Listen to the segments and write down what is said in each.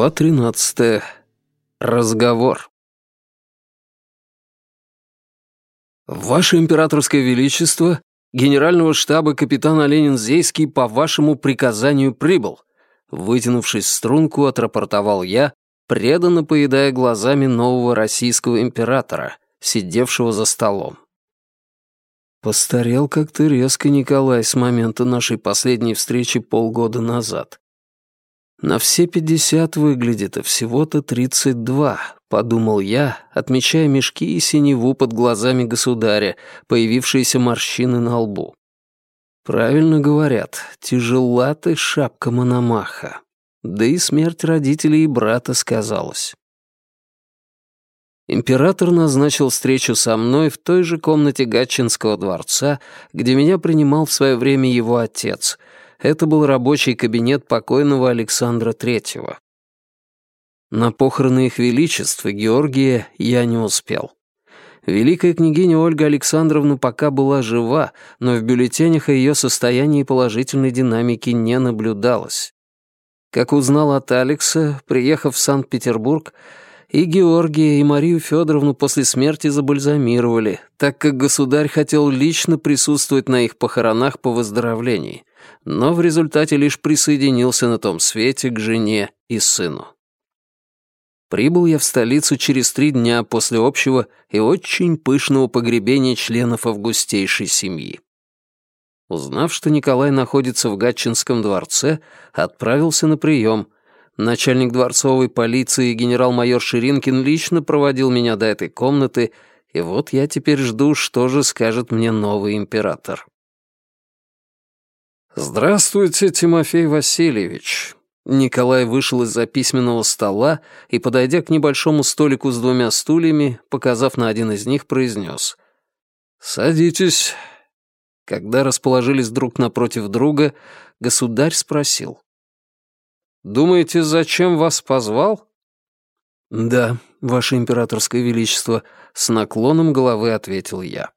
Глава 13. Разговор. Ваше императорское величество, генерального штаба капитан Оленин Зейский по вашему приказанию прибыл. Вытянувшись в струнку, отрапортовал я, преданно поедая глазами нового российского императора, сидевшего за столом. Постарел как-то резко Николай с момента нашей последней встречи полгода назад. На все пятьдесят выглядит, а всего-то тридцать два, подумал я, отмечая мешки и синеву под глазами государя, появившиеся морщины на лбу. Правильно говорят, тяжела ты шапка Мономаха. Да и смерть родителей и брата сказалась. Император назначил встречу со мной в той же комнате Гатчинского дворца, где меня принимал в свое время его отец — это был рабочий кабинет покойного Александра Третьего. На похороны их величества Георгия я не успел. Великая княгиня Ольга Александровна пока была жива, но в бюллетенях о ее состоянии положительной динамики не наблюдалось. Как узнал от Алекса, приехав в Санкт-Петербург, и Георгия, и Марию Федоровну после смерти забальзамировали, так как государь хотел лично присутствовать на их похоронах по выздоровлении но в результате лишь присоединился на том свете к жене и сыну. Прибыл я в столицу через три дня после общего и очень пышного погребения членов августейшей семьи. Узнав, что Николай находится в Гатчинском дворце, отправился на прием. Начальник дворцовой полиции генерал-майор Ширинкин лично проводил меня до этой комнаты, и вот я теперь жду, что же скажет мне новый император. «Здравствуйте, Тимофей Васильевич». Николай вышел из-за письменного стола и, подойдя к небольшому столику с двумя стульями, показав на один из них, произнес. «Садитесь». Когда расположились друг напротив друга, государь спросил. «Думаете, зачем вас позвал?» «Да, ваше императорское величество», — с наклоном головы ответил я.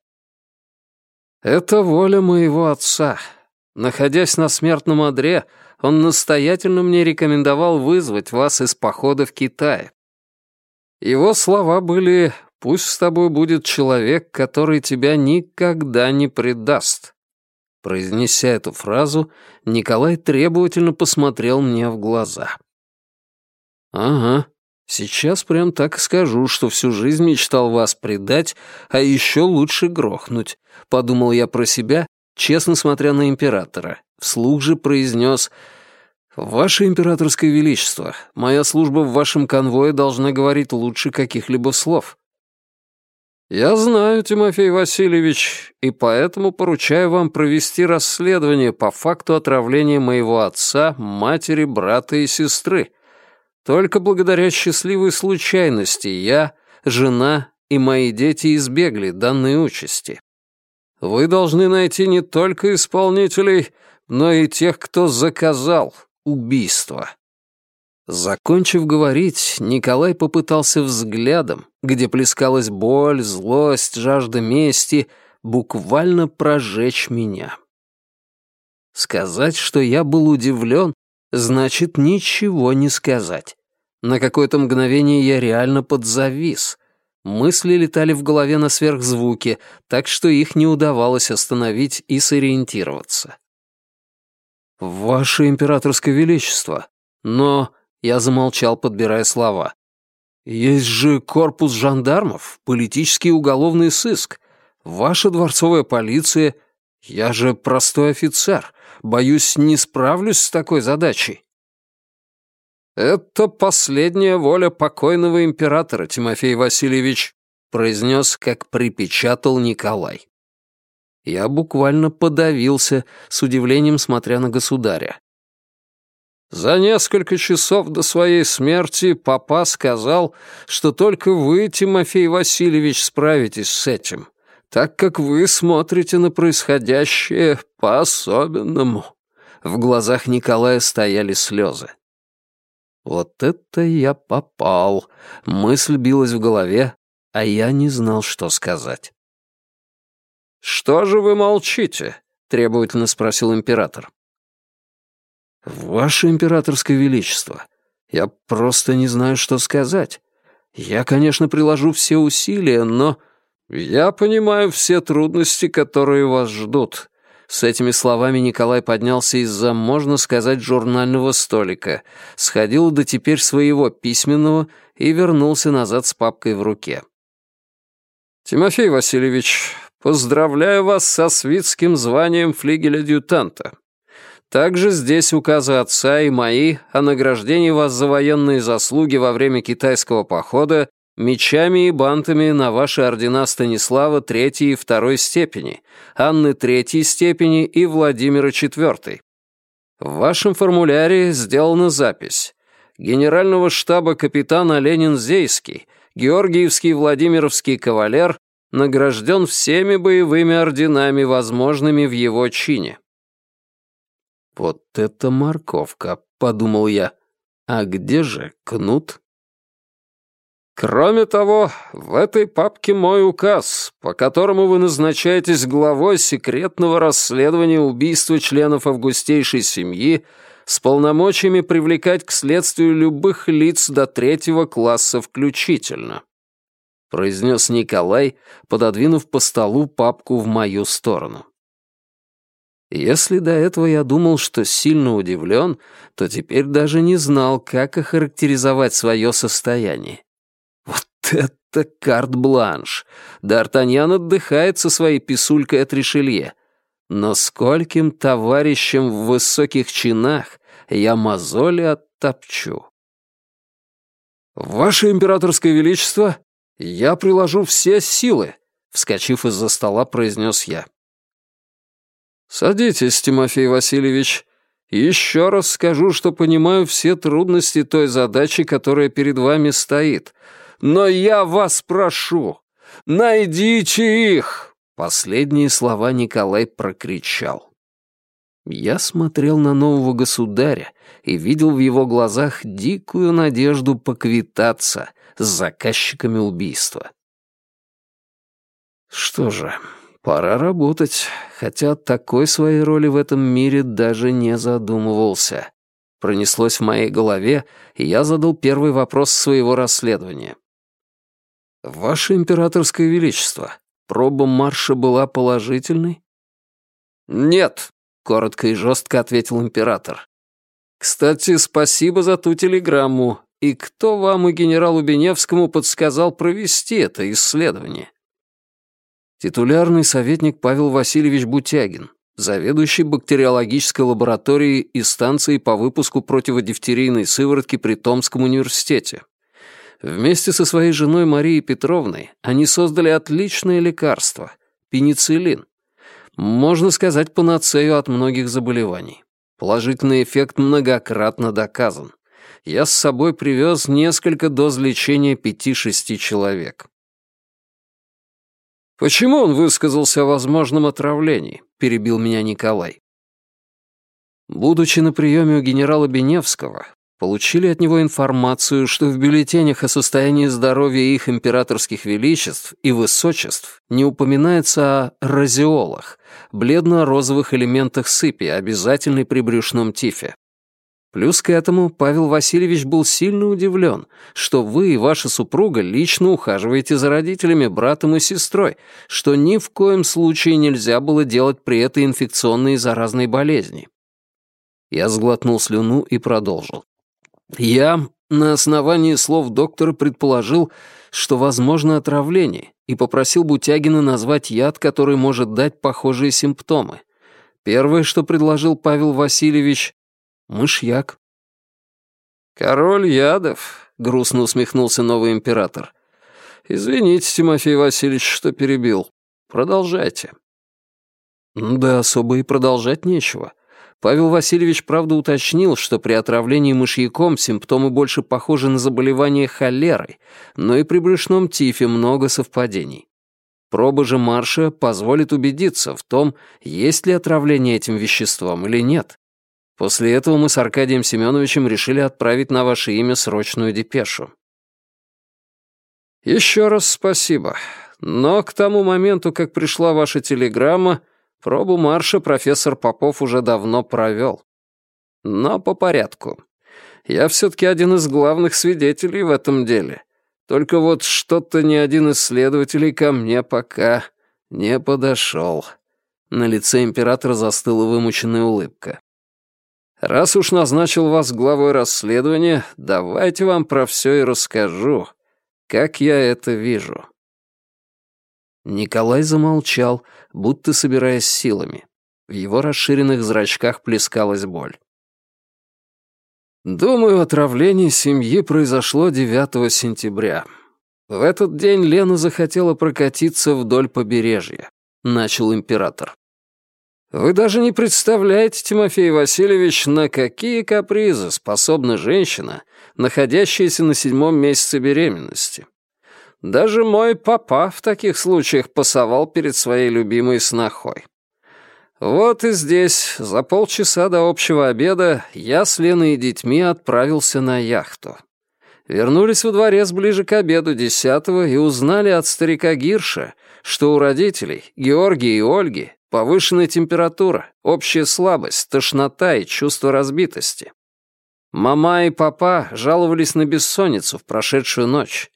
«Это воля моего отца», Находясь на смертном одре, он настоятельно мне рекомендовал вызвать вас из похода в Китай. Его слова были «Пусть с тобой будет человек, который тебя никогда не предаст». Произнеся эту фразу, Николай требовательно посмотрел мне в глаза. «Ага, сейчас прям так и скажу, что всю жизнь мечтал вас предать, а еще лучше грохнуть», — подумал я про себя честно смотря на императора, вслух же произнес «Ваше императорское величество, моя служба в вашем конвое должна говорить лучше каких-либо слов». «Я знаю, Тимофей Васильевич, и поэтому поручаю вам провести расследование по факту отравления моего отца, матери, брата и сестры. Только благодаря счастливой случайности я, жена и мои дети избегли данной участи. Вы должны найти не только исполнителей, но и тех, кто заказал убийство». Закончив говорить, Николай попытался взглядом, где плескалась боль, злость, жажда мести, буквально прожечь меня. Сказать, что я был удивлен, значит ничего не сказать. На какое-то мгновение я реально подзавис, Мысли летали в голове на сверхзвуке, так что их не удавалось остановить и сориентироваться. «Ваше императорское величество, но...» Я замолчал, подбирая слова. «Есть же корпус жандармов, политический уголовный сыск, ваша дворцовая полиция. Я же простой офицер, боюсь, не справлюсь с такой задачей». «Это последняя воля покойного императора, Тимофей Васильевич», произнес, как припечатал Николай. Я буквально подавился, с удивлением смотря на государя. За несколько часов до своей смерти папа сказал, что только вы, Тимофей Васильевич, справитесь с этим, так как вы смотрите на происходящее по-особенному. В глазах Николая стояли слезы. Вот это я попал. Мысль билась в голове, а я не знал, что сказать. «Что же вы молчите?» — требовательно спросил император. «Ваше императорское величество, Я просто не знаю, что сказать. Я, конечно, приложу все усилия, но... Я понимаю все трудности, которые вас ждут. С этими словами Николай поднялся из-за, можно сказать, журнального столика, сходил до теперь своего письменного и вернулся назад с папкой в руке. «Тимофей Васильевич, поздравляю вас со свитским званием флигеля-адъютанта. Также здесь указы отца и мои о награждении вас за военные заслуги во время китайского похода мечами и бантами на ваши ордена Станислава третьей и второй степени, Анны третьей степени и Владимира четвертой. В вашем формуляре сделана запись. Генерального штаба капитана Ленин Зейский, Георгиевский Владимировский кавалер награжден всеми боевыми орденами, возможными в его чине. «Вот это морковка», — подумал я. «А где же кнут?» «Кроме того, в этой папке мой указ, по которому вы назначаетесь главой секретного расследования убийства членов августейшей семьи с полномочиями привлекать к следствию любых лиц до третьего класса включительно», произнес Николай, пододвинув по столу папку в мою сторону. Если до этого я думал, что сильно удивлен, то теперь даже не знал, как охарактеризовать свое состояние. Это карт-бланш! Д'Артаньян отдыхает со своей писулькой от Ришелье. Но скольким товарищам в высоких чинах я мозоли оттопчу. «Ваше императорское величество, я приложу все силы», — вскочив из-за стола, произнес я. «Садитесь, Тимофей Васильевич. Еще раз скажу, что понимаю все трудности той задачи, которая перед вами стоит. Но я вас прошу, найдите их!» Последние слова Николай прокричал. Я смотрел на нового государя и видел в его глазах дикую надежду поквитаться с заказчиками убийства. Что же, Пора работать, хотя такой своей роли в этом мире даже не задумывался. Пронеслось в моей голове, и я задал первый вопрос своего расследования. «Ваше императорское величество, проба марша была положительной?» «Нет», — коротко и жестко ответил император. «Кстати, спасибо за ту телеграмму. И кто вам и генералу Беневскому подсказал провести это исследование?» титулярный советник Павел Васильевич Бутягин, заведующий бактериологической лабораторией и станцией по выпуску противодифтерийной сыворотки при Томском университете. Вместе со своей женой Марией Петровной они создали отличное лекарство – пенициллин. Можно сказать, панацею от многих заболеваний. Положительный эффект многократно доказан. Я с собой привез несколько доз лечения пяти-шести человек. «Почему он высказался о возможном отравлении?» — перебил меня Николай. Будучи на приеме у генерала Беневского, получили от него информацию, что в бюллетенях о состоянии здоровья их императорских величеств и высочеств не упоминается о разиолах, бледно-розовых элементах сыпи, обязательной при брюшном тифе. Плюс к этому Павел Васильевич был сильно удивлен, что вы и ваша супруга лично ухаживаете за родителями, братом и сестрой, что ни в коем случае нельзя было делать при этой инфекционной и заразной болезни. Я сглотнул слюну и продолжил. Я на основании слов доктора предположил, что возможно отравление, и попросил Бутягина назвать яд, который может дать похожие симптомы. Первое, что предложил Павел Васильевич, Мышьяк. «Король ядов», — грустно усмехнулся новый император. «Извините, Тимофей Васильевич, что перебил. Продолжайте». Да особо и продолжать нечего. Павел Васильевич, правда, уточнил, что при отравлении мышьяком симптомы больше похожи на заболевание холерой, но и при брюшном тифе много совпадений. Проба же марша позволит убедиться в том, есть ли отравление этим веществом или нет. После этого мы с Аркадием Семеновичем решили отправить на ваше имя срочную депешу. Еще раз спасибо. Но к тому моменту, как пришла ваша телеграмма, пробу марша профессор Попов уже давно провел. Но по порядку. Я все-таки один из главных свидетелей в этом деле. Только вот что-то ни один из следователей ко мне пока не подошел. На лице императора застыла вымученная улыбка. Раз уж назначил вас главой расследования, давайте вам про все и расскажу, как я это вижу. Николай замолчал, будто собираясь силами. В его расширенных зрачках плескалась боль. Думаю, отравление семьи произошло 9 сентября. В этот день Лена захотела прокатиться вдоль побережья, начал император. Вы даже не представляете, Тимофей Васильевич, на какие капризы способна женщина, находящаяся на седьмом месяце беременности. Даже мой папа в таких случаях пасовал перед своей любимой снохой. Вот и здесь, за полчаса до общего обеда, я с Леной и детьми отправился на яхту. Вернулись во дворец ближе к обеду десятого и узнали от старика Гирша, что у родителей, Георгия и Ольги, повышенная температура, общая слабость, тошнота и чувство разбитости. Мама и папа жаловались на бессонницу в прошедшую ночь.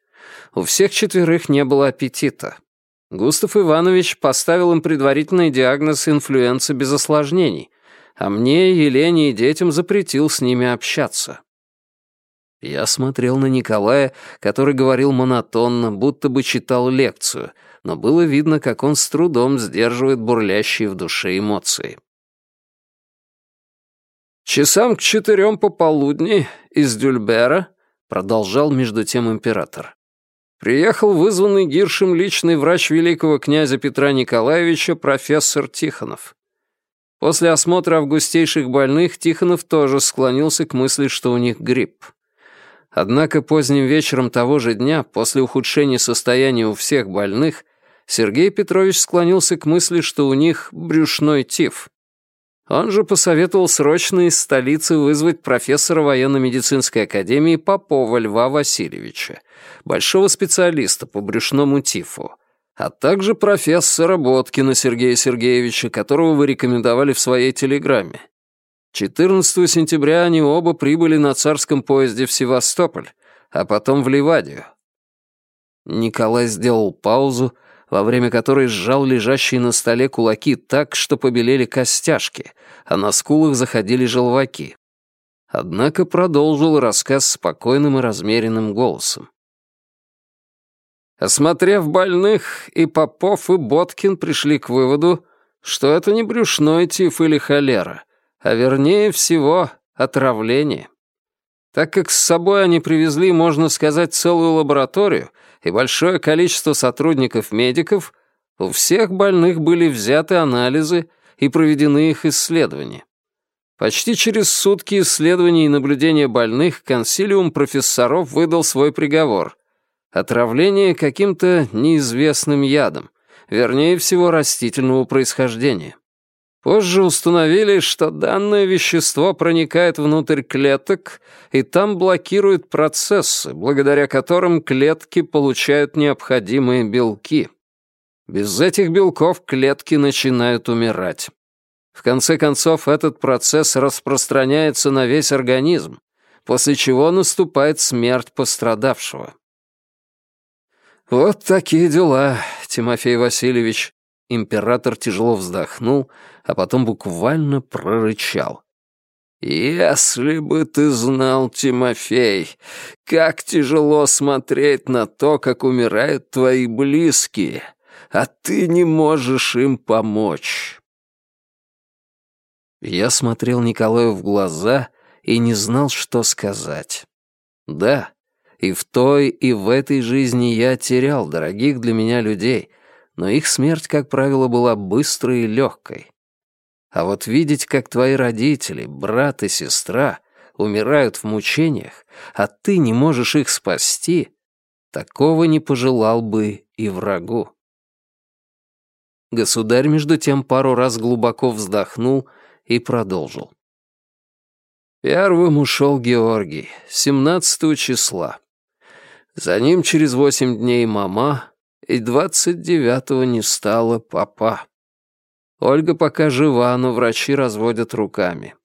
У всех четверых не было аппетита. Густав Иванович поставил им предварительный диагноз инфлюенса без осложнений, а мне, Елене и детям запретил с ними общаться. Я смотрел на Николая, который говорил монотонно, будто бы читал лекцию, но было видно, как он с трудом сдерживает бурлящие в душе эмоции. «Часам к четырем пополудни из Дюльбера», — продолжал между тем император, Приехал вызванный Гиршем личный врач великого князя Петра Николаевича профессор Тихонов. После осмотра августейших больных Тихонов тоже склонился к мысли, что у них грипп. Однако поздним вечером того же дня, после ухудшения состояния у всех больных, Сергей Петрович склонился к мысли, что у них брюшной тиф. Он же посоветовал срочно из столицы вызвать профессора военно-медицинской академии Попова Льва Васильевича, большого специалиста по брюшному тифу, а также профессора Боткина Сергея Сергеевича, которого вы рекомендовали в своей телеграмме. 14 сентября они оба прибыли на царском поезде в Севастополь, а потом в Ливадию. Николай сделал паузу, во время которой сжал лежащие на столе кулаки так, что побелели костяшки, а на скулах заходили желваки. Однако продолжил рассказ спокойным и размеренным голосом. Осмотрев больных, и Попов, и Боткин пришли к выводу, что это не брюшной тиф или холера, а вернее всего отравление. Так как с собой они привезли, можно сказать, целую лабораторию и большое количество сотрудников-медиков, у всех больных были взяты анализы и проведены их исследования. Почти через сутки исследований и наблюдения больных консилиум профессоров выдал свой приговор. Отравление каким-то неизвестным ядом, вернее всего растительного происхождения. Позже установили, что данное вещество проникает внутрь клеток и там блокирует процессы, благодаря которым клетки получают необходимые белки. Без этих белков клетки начинают умирать. В конце концов, этот процесс распространяется на весь организм, после чего наступает смерть пострадавшего. Вот такие дела, Тимофей Васильевич. Император тяжело вздохнул, а потом буквально прорычал. «Если бы ты знал, Тимофей, как тяжело смотреть на то, как умирают твои близкие, а ты не можешь им помочь». Я смотрел Николаю в глаза и не знал, что сказать. Да, и в той, и в этой жизни я терял дорогих для меня людей, но их смерть, как правило, была быстрой и легкой. А вот видеть, как твои родители, брат и сестра умирают в мучениях, а ты не можешь их спасти, такого не пожелал бы и врагу. Государь, между тем, пару раз глубоко вздохнул и продолжил. Первым ушел Георгий, 17 числа. За ним через восемь дней мама, и двадцать девятого не стало папа. Ольга пока жива, но врачи разводят руками.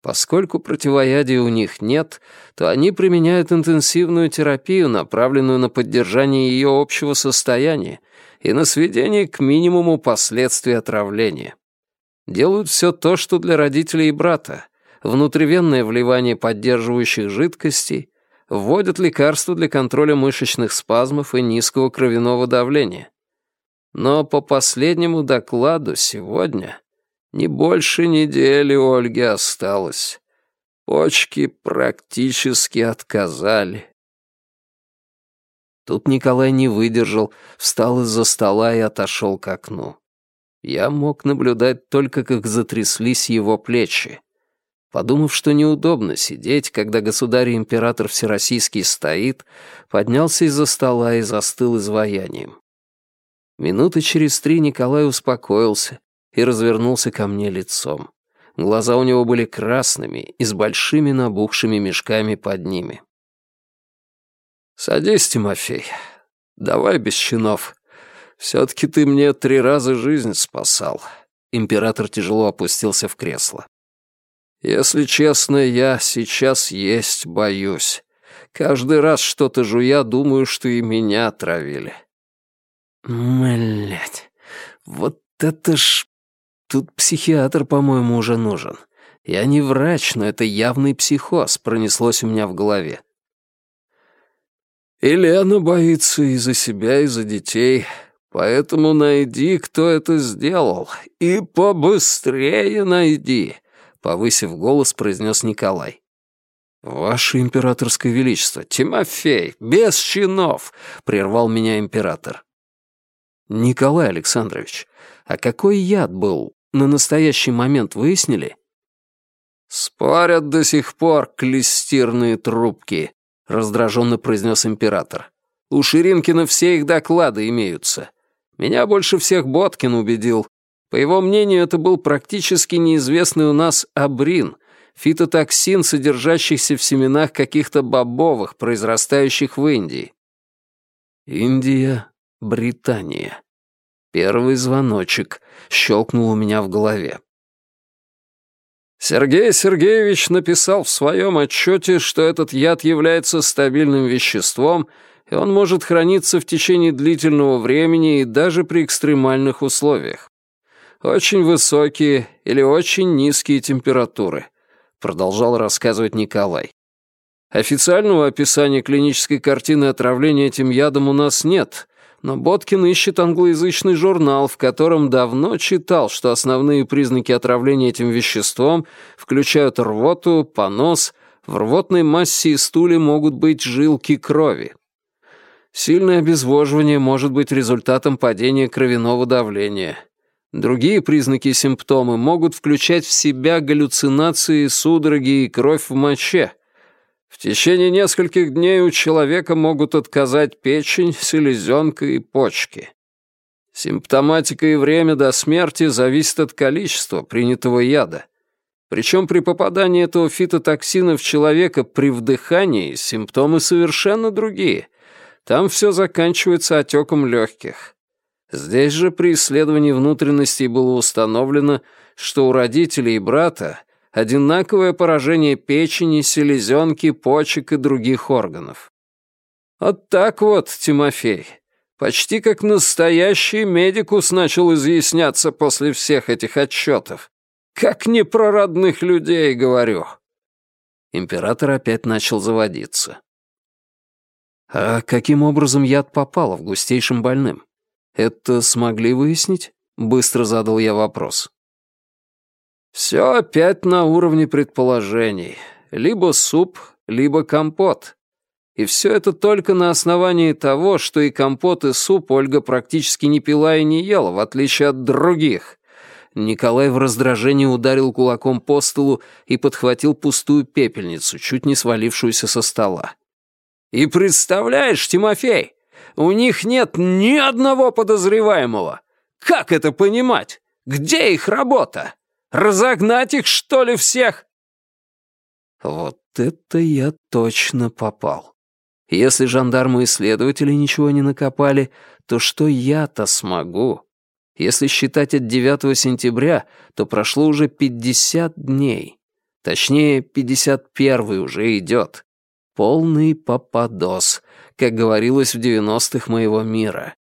Поскольку противоядия у них нет, то они применяют интенсивную терапию, направленную на поддержание ее общего состояния и на сведение к минимуму последствий отравления. Делают все то, что для родителей и брата. Внутривенное вливание поддерживающих жидкостей, вводят лекарства для контроля мышечных спазмов и низкого кровяного давления. Но по последнему докладу сегодня не больше недели Ольге осталось. Почки практически отказали. Тут Николай не выдержал, встал из-за стола и отошел к окну. Я мог наблюдать только, как затряслись его плечи. Подумав, что неудобно сидеть, когда государь-император Всероссийский стоит, поднялся из-за стола и застыл изваянием. Минуты через три Николай успокоился и развернулся ко мне лицом. Глаза у него были красными и с большими набухшими мешками под ними. «Садись, Тимофей. Давай без чинов. Все-таки ты мне три раза жизнь спасал». Император тяжело опустился в кресло. «Если честно, я сейчас есть боюсь. Каждый раз что-то жуя, думаю, что и меня отравили». «Млядь, вот это ж Тут психиатр, по-моему, уже нужен. Я не врач, но это явный психоз, пронеслось у меня в голове. И боится и за себя, и за детей. Поэтому найди, кто это сделал. И побыстрее найди, повысив голос, произнес Николай. «Ваше императорское величество, Тимофей, без чинов!» — прервал меня император. «Николай Александрович, а какой яд был на настоящий момент выяснили?» «Спорят до сих пор клестирные трубки», — раздраженно произнес император. «У Ширинкина все их доклады имеются. Меня больше всех Боткин убедил. По его мнению, это был практически неизвестный у нас абрин, фитотоксин, содержащийся в семенах каких-то бобовых, произрастающих в Индии». «Индия, Британия», Первый звоночек щелкнул у меня в голове. Сергей Сергеевич написал в своем отчете, что этот яд является стабильным веществом, и он может храниться в течение длительного времени и даже при экстремальных условиях. Очень высокие или очень низкие температуры, продолжал рассказывать Николай. Официального описания клинической картины отравления этим ядом у нас нет, но Боткин ищет англоязычный журнал, в котором давно читал, что основные признаки отравления этим веществом включают рвоту, понос, в рвотной массе и стуле могут быть жилки крови. Сильное обезвоживание может быть результатом падения кровяного давления. Другие признаки и симптомы могут включать в себя галлюцинации, судороги и кровь в моче – в течение нескольких дней у человека могут отказать печень, селезенка и почки. Симптоматика и время до смерти зависят от количества принятого яда. Причем при попадании этого фитотоксина в человека при вдыхании симптомы совершенно другие. Там все заканчивается отеком легких. Здесь же при исследовании внутренностей было установлено, что у родителей и брата одинаковое поражение печени, селезенки, почек и других органов. Вот так вот, Тимофей, почти как настоящий медикус начал изъясняться после всех этих отчетов. Как не про родных людей говорю. Император опять начал заводиться. А каким образом яд попал в густейшим больным? Это смогли выяснить? Быстро задал я вопрос. Все опять на уровне предположений. Либо суп, либо компот. И все это только на основании того, что и компот, и суп Ольга практически не пила и не ела, в отличие от других. Николай в раздражении ударил кулаком по столу и подхватил пустую пепельницу, чуть не свалившуюся со стола. «И представляешь, Тимофей, у них нет ни одного подозреваемого. Как это понимать? Где их работа?» Разогнать их, что ли, всех?» Вот это я точно попал. Если жандармы и следователи ничего не накопали, то что я-то смогу? Если считать от 9 сентября, то прошло уже 50 дней. Точнее, 51-й уже идет. Полный попадос, как говорилось в 90-х моего мира.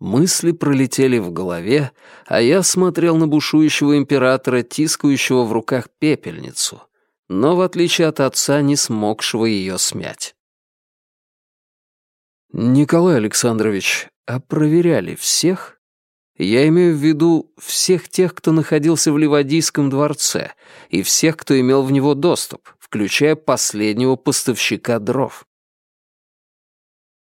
Мысли пролетели в голове, а я смотрел на бушующего императора, тискающего в руках пепельницу, но, в отличие от отца, не смогшего ее смять. «Николай Александрович, а проверяли всех?» Я имею в виду всех тех, кто находился в Ливадийском дворце, и всех, кто имел в него доступ, включая последнего поставщика дров.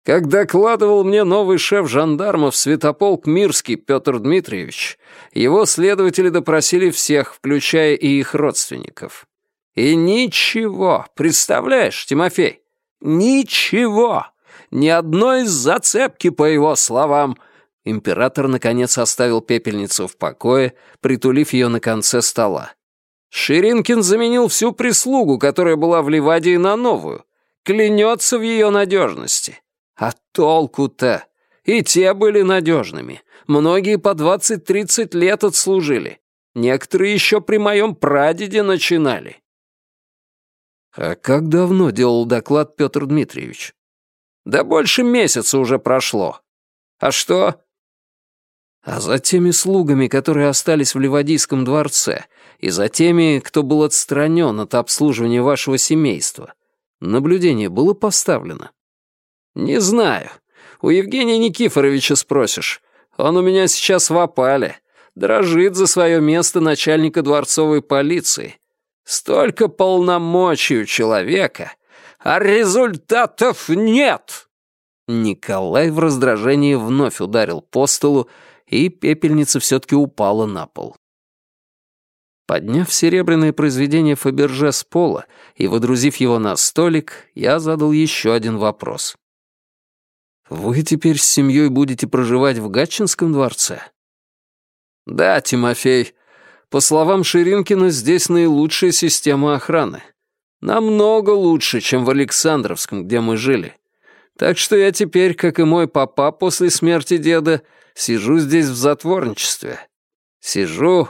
Как докладывал мне новый шеф жандармов Святополк Мирский Петр Дмитриевич, его следователи допросили всех, включая и их родственников. И ничего, представляешь, Тимофей, ничего, ни одной зацепки по его словам. Император, наконец, оставил пепельницу в покое, притулив ее на конце стола. Ширинкин заменил всю прислугу, которая была в Ливадии, на новую. Клянется в ее надежности. А толку-то? И те были надежными. Многие по 20-30 лет отслужили. Некоторые еще при моем прадеде начинали. А как давно делал доклад Петр Дмитриевич? Да больше месяца уже прошло. А что? А за теми слугами, которые остались в Ливадийском дворце, и за теми, кто был отстранен от обслуживания вашего семейства, наблюдение было поставлено? «Не знаю. У Евгения Никифоровича спросишь. Он у меня сейчас в опале. Дрожит за свое место начальника дворцовой полиции. Столько полномочий у человека, а результатов нет!» Николай в раздражении вновь ударил по столу, и пепельница все-таки упала на пол. Подняв серебряное произведение Фаберже с пола и водрузив его на столик, я задал еще один вопрос. «Вы теперь с семьей будете проживать в Гатчинском дворце?» «Да, Тимофей. По словам Ширинкина, здесь наилучшая система охраны. Намного лучше, чем в Александровском, где мы жили. Так что я теперь, как и мой папа после смерти деда, сижу здесь в затворничестве. Сижу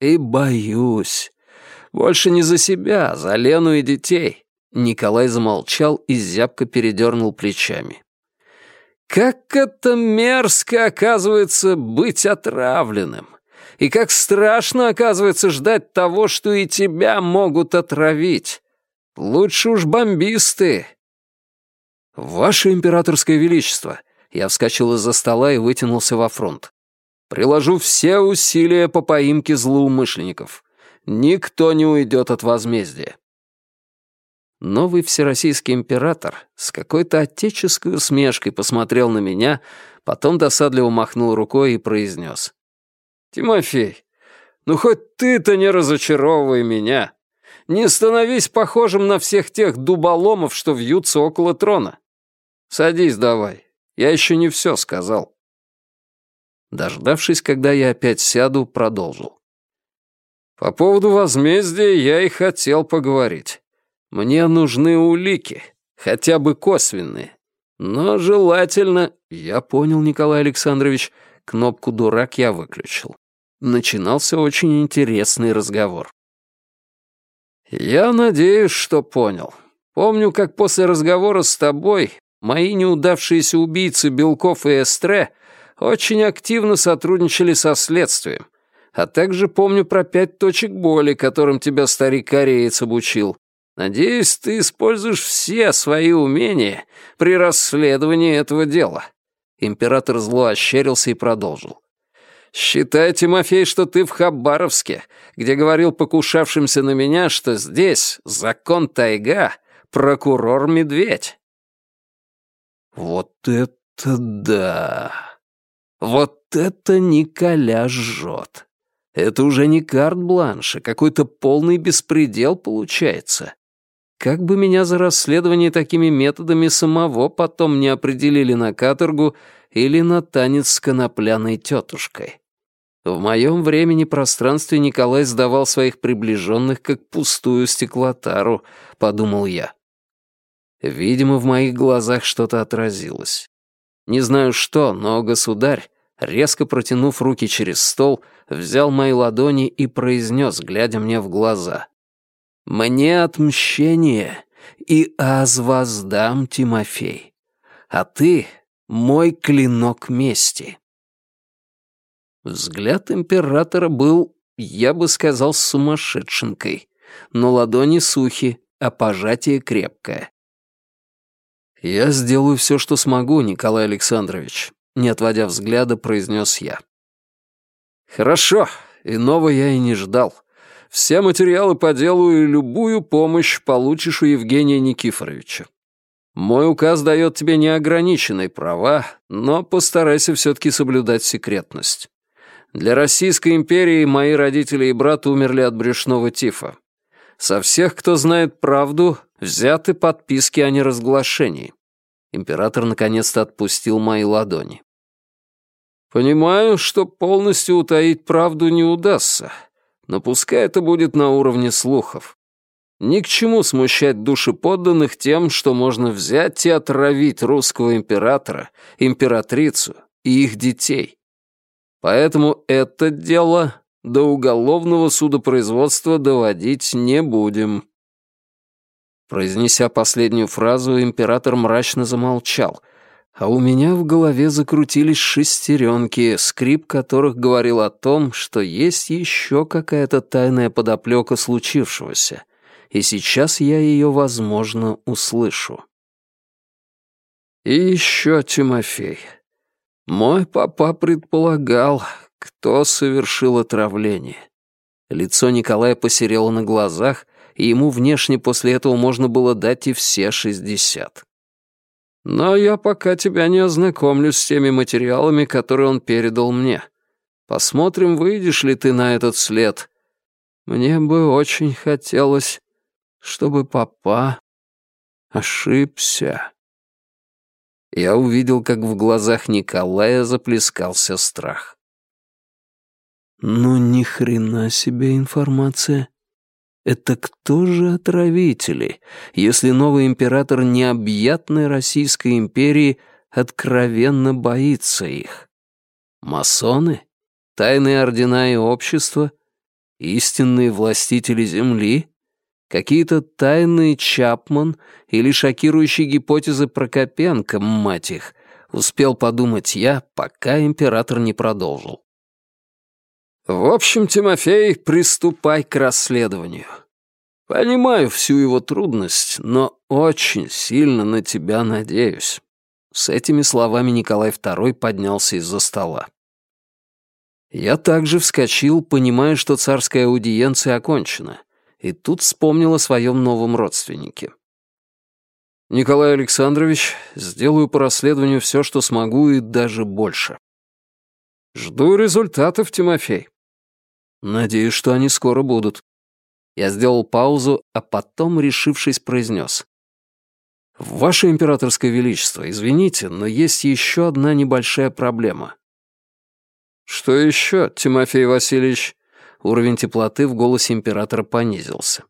и боюсь. Больше не за себя, а за Лену и детей». Николай замолчал и зябко передернул плечами. Как это мерзко, оказывается, быть отравленным. И как страшно, оказывается, ждать того, что и тебя могут отравить. Лучше уж бомбисты. Ваше императорское величество, я вскочил из-за стола и вытянулся во фронт. Приложу все усилия по поимке злоумышленников. Никто не уйдет от возмездия новый всероссийский император с какой-то отеческой усмешкой посмотрел на меня, потом досадливо махнул рукой и произнес. «Тимофей, ну хоть ты-то не разочаровывай меня. Не становись похожим на всех тех дуболомов, что вьются около трона. Садись давай, я еще не все сказал». Дождавшись, когда я опять сяду, продолжил. «По поводу возмездия я и хотел поговорить. Мне нужны улики, хотя бы косвенные. Но желательно... Я понял, Николай Александрович. Кнопку «Дурак» я выключил. Начинался очень интересный разговор. Я надеюсь, что понял. Помню, как после разговора с тобой мои неудавшиеся убийцы Белков и Эстре очень активно сотрудничали со следствием. А также помню про пять точек боли, которым тебя старик-кореец обучил. Надеюсь, ты используешь все свои умения при расследовании этого дела». Император зло ощерился и продолжил. «Считай, Тимофей, что ты в Хабаровске, где говорил покушавшимся на меня, что здесь закон тайга, прокурор медведь». «Вот это да! Вот это Николя жжет! Это уже не карт-бланш, а какой-то полный беспредел получается. Как бы меня за расследование такими методами самого потом не определили на каторгу или на танец с конопляной тетушкой. В моем времени пространстве Николай сдавал своих приближенных как пустую стеклотару, подумал я. Видимо, в моих глазах что-то отразилось. Не знаю что, но государь, резко протянув руки через стол, взял мои ладони и произнес, глядя мне в глаза. Мне отмщение, и аз воздам, Тимофей. А ты — мой клинок мести». Взгляд императора был, я бы сказал, сумасшедшенкой, но ладони сухи, а пожатие крепкое. «Я сделаю все, что смогу, Николай Александрович», — не отводя взгляда, произнес я. «Хорошо, иного я и не ждал. Все материалы по делу и любую помощь получишь у Евгения Никифоровича. Мой указ дает тебе неограниченные права, но постарайся все-таки соблюдать секретность. Для Российской империи мои родители и брат умерли от брюшного тифа. Со всех, кто знает правду, взяты подписки о неразглашении. Император наконец-то отпустил мои ладони. Понимаю, что полностью утаить правду не удастся, но пускай это будет на уровне слухов. Ни к чему смущать души подданных тем, что можно взять и отравить русского императора, императрицу и их детей. Поэтому это дело до уголовного судопроизводства доводить не будем. Произнеся последнюю фразу, император мрачно замолчал, а у меня в голове закрутились шестеренки, скрип которых говорил о том, что есть еще какая-то тайная подоплека случившегося, и сейчас я ее, возможно, услышу. И еще, Тимофей, мой папа предполагал, кто совершил отравление. Лицо Николая посерело на глазах, и ему внешне после этого можно было дать и все шестьдесят. Но я пока тебя не ознакомлю с теми материалами, которые он передал мне. Посмотрим, выйдешь ли ты на этот след. Мне бы очень хотелось, чтобы папа ошибся. Я увидел, как в глазах Николая заплескался страх. Ну ни хрена себе информация. Это кто же отравители, если новый император необъятной Российской империи откровенно боится их? Масоны? Тайные ордена и общества? Истинные властители Земли? Какие-то тайные Чапман или шокирующие гипотезы Прокопенко, мать их, успел подумать я, пока император не продолжил. В общем, Тимофей, приступай к расследованию. Понимаю всю его трудность, но очень сильно на тебя надеюсь. С этими словами Николай II поднялся из-за стола. Я также вскочил, понимая, что царская аудиенция окончена, и тут вспомнил о своем новом родственнике. «Николай Александрович, сделаю по расследованию все, что смогу, и даже больше». «Жду результатов, Тимофей», Надеюсь, что они скоро будут. Я сделал паузу, а потом, решившись, произнес. «Ваше императорское величество, извините, но есть еще одна небольшая проблема». «Что еще, Тимофей Васильевич?» Уровень теплоты в голосе императора понизился.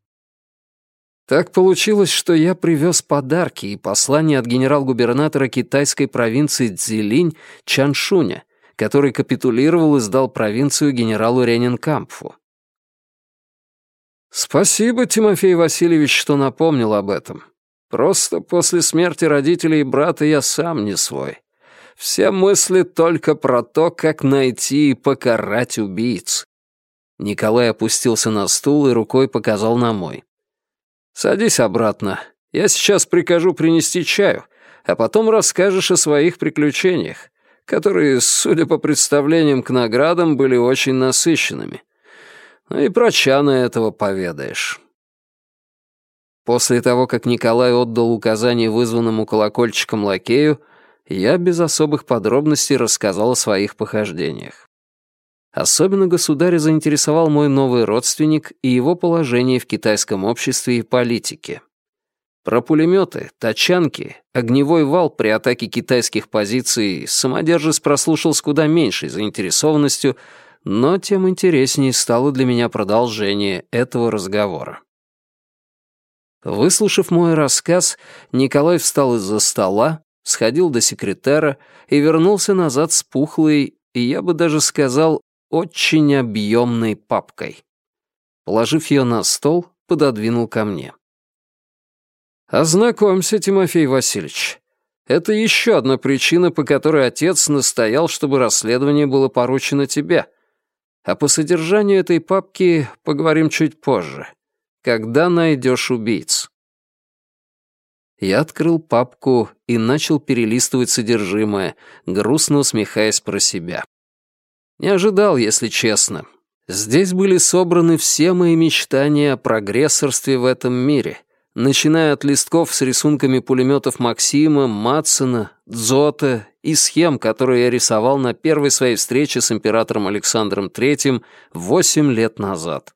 Так получилось, что я привез подарки и послание от генерал-губернатора китайской провинции Цзилинь Чаншуня, который капитулировал и сдал провинцию генералу Ренинкампфу. «Спасибо, Тимофей Васильевич, что напомнил об этом. Просто после смерти родителей и брата я сам не свой. Все мысли только про то, как найти и покарать убийц». Николай опустился на стул и рукой показал на мой. «Садись обратно. Я сейчас прикажу принести чаю, а потом расскажешь о своих приключениях которые, судя по представлениям к наградам, были очень насыщенными. Ну и про Чана этого поведаешь. После того, как Николай отдал указание вызванному колокольчиком лакею, я без особых подробностей рассказал о своих похождениях. Особенно государя заинтересовал мой новый родственник и его положение в китайском обществе и политике. Про пулеметы, тачанки, огневой вал при атаке китайских позиций самодержец прослушал с куда меньшей заинтересованностью, но тем интереснее стало для меня продолжение этого разговора. Выслушав мой рассказ, Николай встал из-за стола, сходил до секретера и вернулся назад с пухлой, и я бы даже сказал, очень объемной папкой. Положив ее на стол, пододвинул ко мне. «Ознакомься, Тимофей Васильевич. Это еще одна причина, по которой отец настоял, чтобы расследование было поручено тебе. А по содержанию этой папки поговорим чуть позже, когда найдешь убийц». Я открыл папку и начал перелистывать содержимое, грустно усмехаясь про себя. Не ожидал, если честно. Здесь были собраны все мои мечтания о прогрессорстве в этом мире, начиная от листков с рисунками пулеметов Максима, Матсона, Дзота и схем, которые я рисовал на первой своей встрече с императором Александром III восемь лет назад.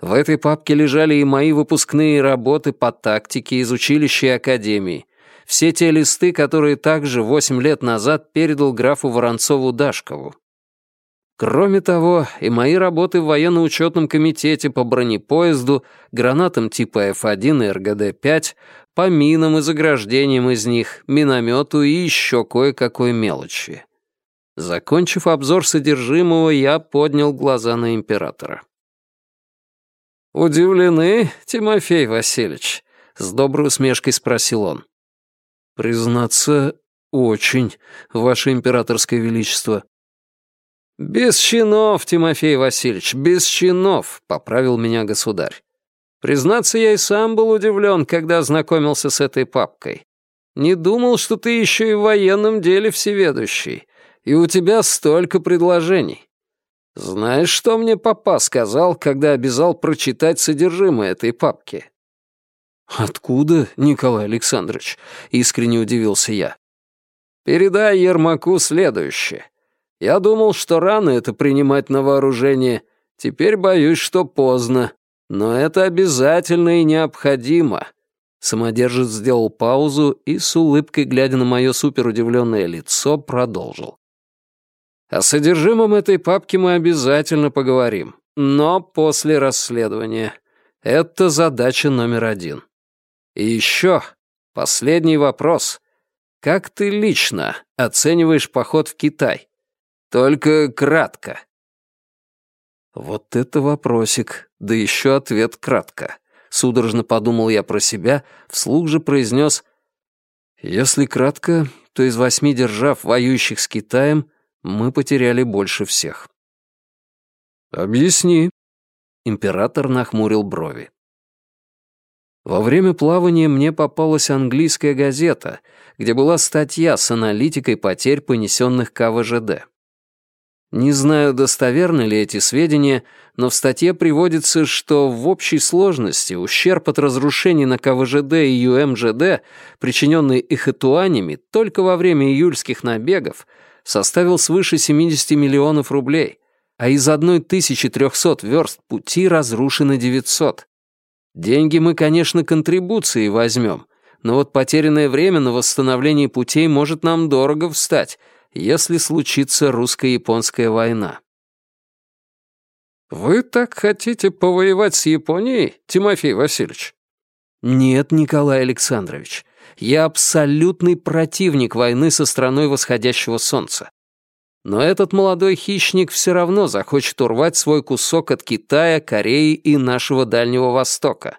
В этой папке лежали и мои выпускные работы по тактике из училища и академии, все те листы, которые также восемь лет назад передал графу Воронцову-Дашкову. Кроме того, и мои работы в военно-учетном комитете по бронепоезду, гранатам типа F1 и РГД-5, по минам и заграждениям из них, миномету и еще кое-какой мелочи. Закончив обзор содержимого, я поднял глаза на императора. «Удивлены, Тимофей Васильевич?» — с доброй усмешкой спросил он. «Признаться, очень, Ваше Императорское Величество», «Без чинов, Тимофей Васильевич, без чинов», — поправил меня государь. «Признаться, я и сам был удивлен, когда ознакомился с этой папкой. Не думал, что ты еще и в военном деле всеведущий, и у тебя столько предложений. Знаешь, что мне папа сказал, когда обязал прочитать содержимое этой папки?» «Откуда, Николай Александрович?» — искренне удивился я. «Передай Ермаку следующее. Я думал, что рано это принимать на вооружение. Теперь боюсь, что поздно. Но это обязательно и необходимо». Самодержец сделал паузу и, с улыбкой глядя на мое суперудивленное лицо, продолжил. «О содержимом этой папки мы обязательно поговорим, но после расследования. Это задача номер один. И еще последний вопрос. Как ты лично оцениваешь поход в Китай? Только кратко». Вот это вопросик, да еще ответ кратко. Судорожно подумал я про себя, вслух же произнес «Если кратко, то из восьми держав, воюющих с Китаем, мы потеряли больше всех». «Объясни». Император нахмурил брови. Во время плавания мне попалась английская газета, где была статья с аналитикой потерь, понесенных КВЖД. Не знаю, достоверны ли эти сведения, но в статье приводится, что в общей сложности ущерб от разрушений на КВЖД и ЮМЖД, причиненный ихэтуанями только во время июльских набегов, составил свыше 70 миллионов рублей, а из 1300 верст пути разрушено 900. Деньги мы, конечно, контрибуции возьмем, но вот потерянное время на восстановление путей может нам дорого встать — если случится русско-японская война. «Вы так хотите повоевать с Японией, Тимофей Васильевич?» «Нет, Николай Александрович, я абсолютный противник войны со страной восходящего солнца. Но этот молодой хищник все равно захочет урвать свой кусок от Китая, Кореи и нашего Дальнего Востока.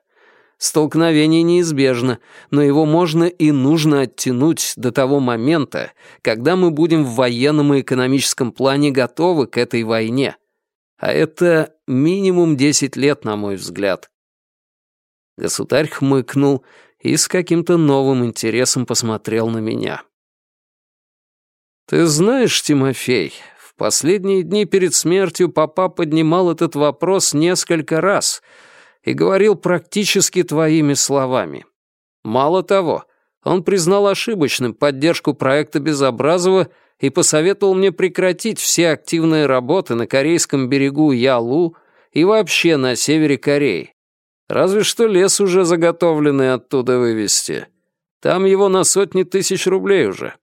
Столкновение неизбежно, но его можно и нужно оттянуть до того момента, когда мы будем в военном и экономическом плане готовы к этой войне. А это минимум 10 лет, на мой взгляд. Государь хмыкнул и с каким-то новым интересом посмотрел на меня. «Ты знаешь, Тимофей, в последние дни перед смертью папа поднимал этот вопрос несколько раз — и говорил практически твоими словами. Мало того, он признал ошибочным поддержку проекта Безобразова и посоветовал мне прекратить все активные работы на корейском берегу Ялу и вообще на севере Кореи. Разве что лес уже заготовленный оттуда вывести. Там его на сотни тысяч рублей уже.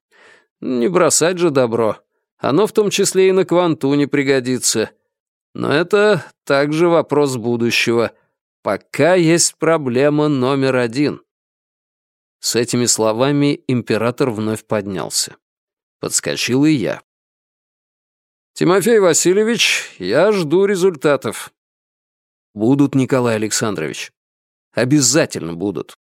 Не бросать же добро. Оно в том числе и на Кванту не пригодится. Но это также вопрос будущего — Пока есть проблема номер один. С этими словами император вновь поднялся. Подскочил и я. «Тимофей Васильевич, я жду результатов. Будут, Николай Александрович. Обязательно будут.